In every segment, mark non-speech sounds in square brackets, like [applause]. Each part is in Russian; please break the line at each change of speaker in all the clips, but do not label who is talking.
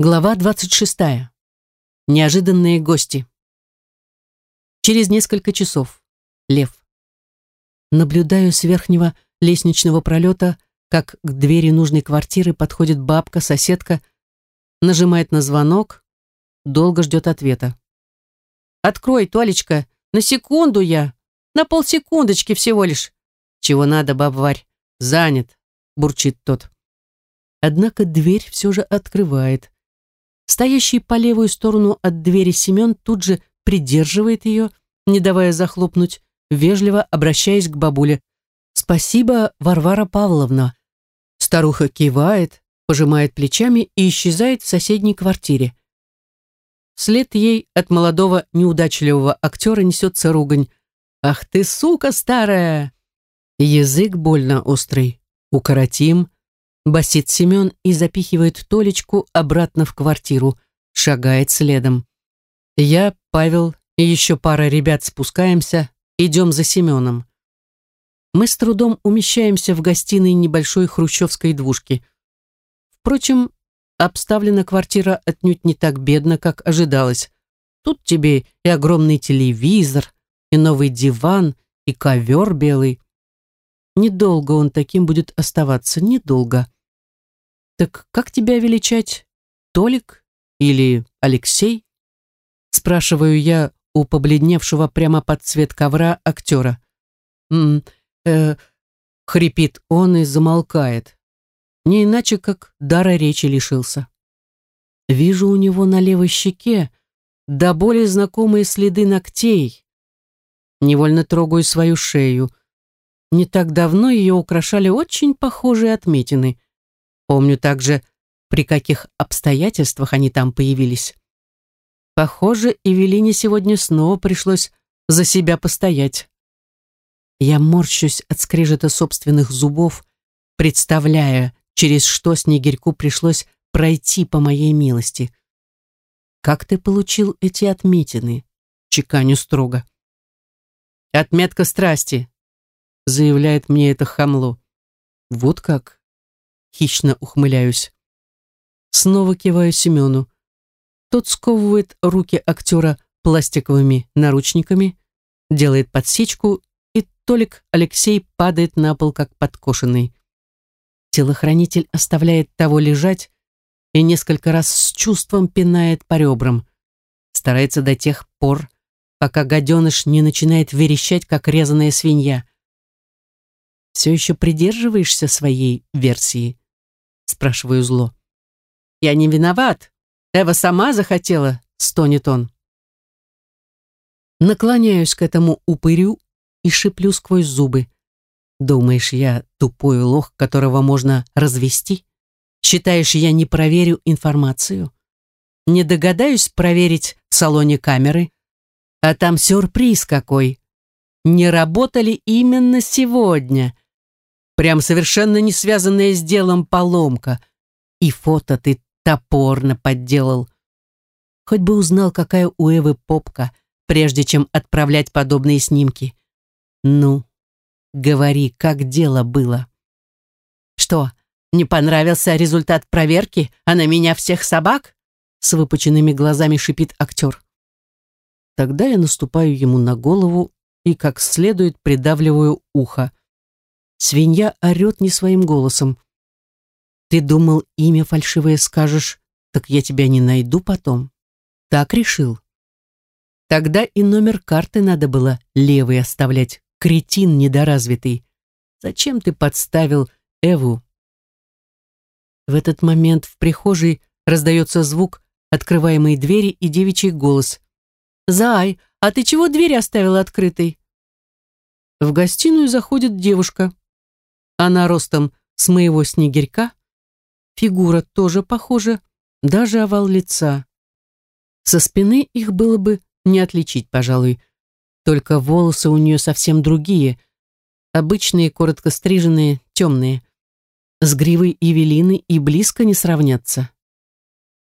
Глава 26. Неожиданные гости. Через несколько часов. Лев. Наблюдаю с верхнего лестничного пролета, как к двери нужной квартиры подходит бабка, соседка, нажимает на звонок, долго ждет ответа. «Открой, Толечка, на секунду я, на полсекундочки всего лишь». «Чего надо, бабварь? Занят», — бурчит тот. Однако дверь все же открывает. Стоящий по левую сторону от двери Семен тут же придерживает ее, не давая захлопнуть, вежливо обращаясь к бабуле. «Спасибо, Варвара Павловна». Старуха кивает, пожимает плечами и исчезает в соседней квартире. Вслед ей от молодого неудачливого актера несется ругань. «Ах ты, сука старая!» Язык больно острый. Укоротим, басит Семен и запихивает Толечку обратно в квартиру, шагает следом. Я, Павел и еще пара ребят спускаемся, идем за Семеном. Мы с трудом умещаемся в гостиной небольшой хрущевской двушки. Впрочем, обставлена квартира отнюдь не так бедно, как ожидалось. Тут тебе и огромный телевизор, и новый диван, и ковер белый. Недолго он таким будет оставаться, недолго. «Так как тебя величать? Толик или Алексей?» Спрашиваю я у побледневшего прямо под цвет ковра актера. «М э, хрипит он и замолкает. Не иначе, как дара речи лишился. Вижу у него на левой щеке до боли знакомые следы ногтей. Невольно трогаю свою шею. Не так давно ее украшали очень похожие отметины. Помню также, при каких обстоятельствах они там появились. Похоже, Эвелине сегодня снова пришлось за себя постоять. Я морщусь от скрежета собственных зубов, представляя, через что Снегирьку пришлось пройти по моей милости. «Как ты получил эти отметины?» — чеканю строго. «Отметка страсти», — заявляет мне это хамло. «Вот как?» Хищно ухмыляюсь. Снова киваю Семену. Тот сковывает руки актера пластиковыми наручниками, делает подсечку, и Толик Алексей падает на пол, как подкошенный. Телохранитель оставляет того лежать и несколько раз с чувством пинает по ребрам. Старается до тех пор, пока гаденыш не начинает верещать, как резаная свинья. «Все еще придерживаешься своей версии?» спрашиваю зло. «Я не виноват. Эва сама захотела», — стонет он. Наклоняюсь к этому упырю и шиплю сквозь зубы. Думаешь, я тупой лох, которого можно развести? Считаешь, я не проверю информацию? Не догадаюсь проверить в салоне камеры? А там сюрприз какой. Не работали именно сегодня. Прям совершенно не связанная с делом поломка. И фото ты топорно подделал. Хоть бы узнал, какая у Эвы попка, прежде чем отправлять подобные снимки. Ну, говори, как дело было. Что, не понравился результат проверки, а на меня всех собак? С выпученными глазами шипит актер. Тогда я наступаю ему на голову и как следует придавливаю ухо. Свинья орет не своим голосом. «Ты думал, имя фальшивое скажешь, так я тебя не найду потом?» Так решил. Тогда и номер карты надо было левый оставлять, кретин недоразвитый. Зачем ты подставил Эву? В этот момент в прихожей раздается звук открываемой двери и девичий голос. «Зай, а ты чего дверь оставила открытой?» В гостиную заходит девушка. Она ростом с моего снегирька. Фигура тоже похожа, даже овал лица. Со спины их было бы не отличить, пожалуй. Только волосы у нее совсем другие. Обычные, коротко стриженные, темные. С гривой Евелины и близко не сравнятся.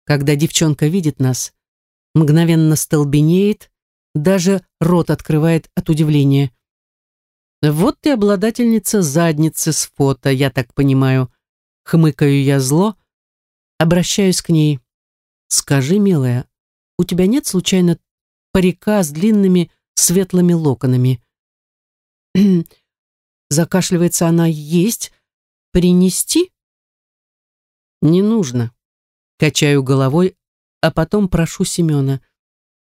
Когда девчонка видит нас, мгновенно столбенеет, даже рот открывает от удивления. Вот ты обладательница задницы с фото, я так понимаю. Хмыкаю я зло, обращаюсь к ней. Скажи, милая, у тебя нет случайно парика с длинными светлыми локонами? [clears throat] Закашливается она. Есть. Принести? Не нужно. Качаю головой, а потом прошу Семена.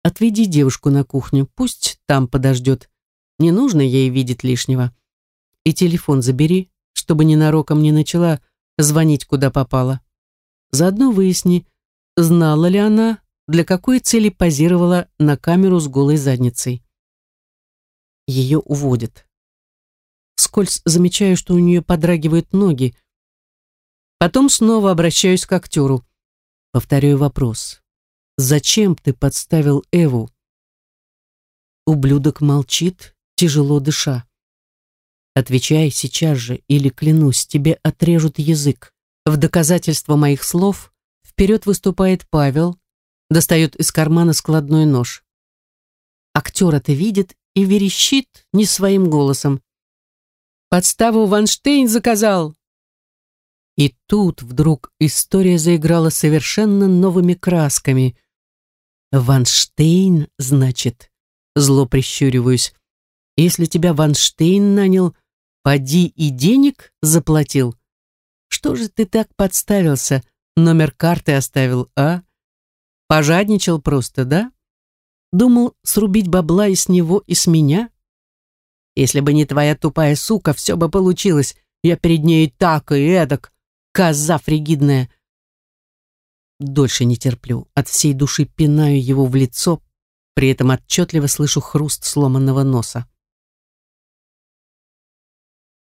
Отведи девушку на кухню, пусть там подождет. Не нужно ей видеть лишнего. И телефон забери, чтобы ненароком не начала звонить куда попала. Заодно выясни, знала ли она, для какой цели позировала на камеру с голой задницей. Ее уводят. Скользь замечаю, что у нее подрагивают ноги. Потом снова обращаюсь к актеру. Повторяю вопрос. «Зачем ты подставил Эву?» Ублюдок молчит, тяжело дыша. Отвечай сейчас же, или, клянусь, тебе отрежут язык. В доказательство моих слов вперед выступает Павел, достает из кармана складной нож. Актер это видит и верещит не своим голосом. «Подставу Ванштейн заказал!» И тут вдруг история заиграла совершенно новыми красками. «Ванштейн, значит?» Зло прищуриваюсь. «Если тебя Ванштейн нанял, поди и денег заплатил. Что же ты так подставился? Номер карты оставил, а? Пожадничал просто, да? Думал срубить бабла и с него, и с меня? Если бы не твоя тупая сука, все бы получилось. Я перед ней так и эдак, коза фригидная. Дольше не терплю. От всей души пинаю его в лицо, при этом отчетливо слышу хруст сломанного носа.